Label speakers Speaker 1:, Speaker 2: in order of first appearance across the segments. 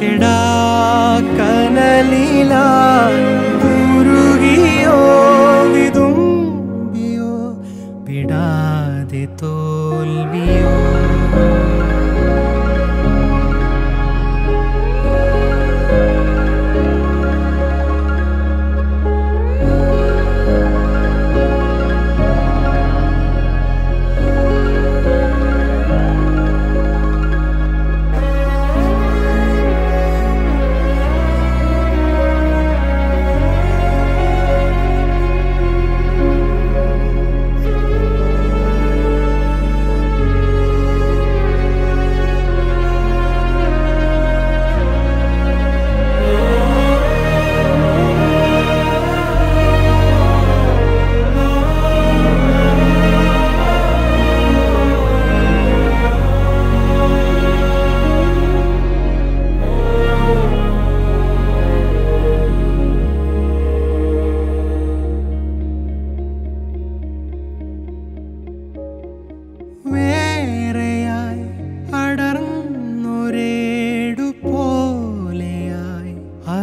Speaker 1: കിടാ കനലില കുരുകിയോ വിതുമ്പിയോ വിടാതെ തോൽവിയോ.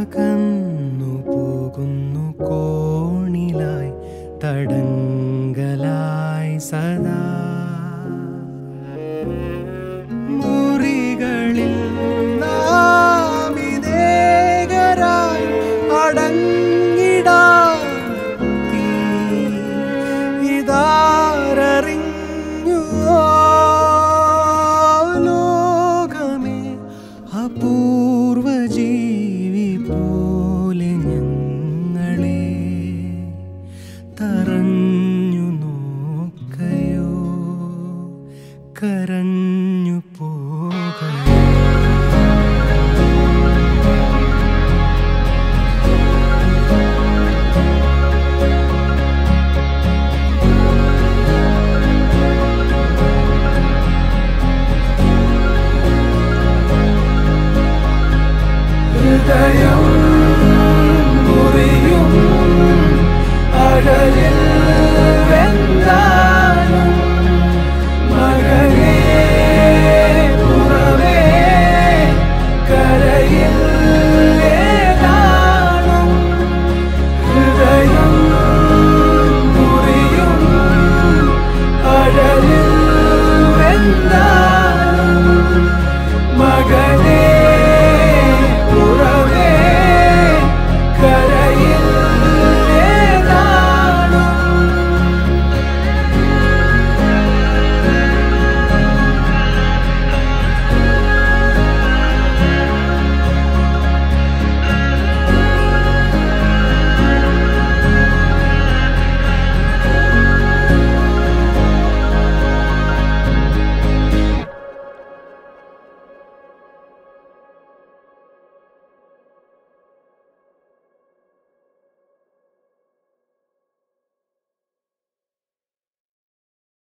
Speaker 1: അകന്നു പോകുന്നു കോണിലായി തടങ്കലായി സദാ. മുറികളിൽ നാമിതേകരായി അടങ്ങിടാ. തറഞ്ഞു നോക്കയോ? കരഞ്ഞു പോകയോ? ഹൃദയ Kaderin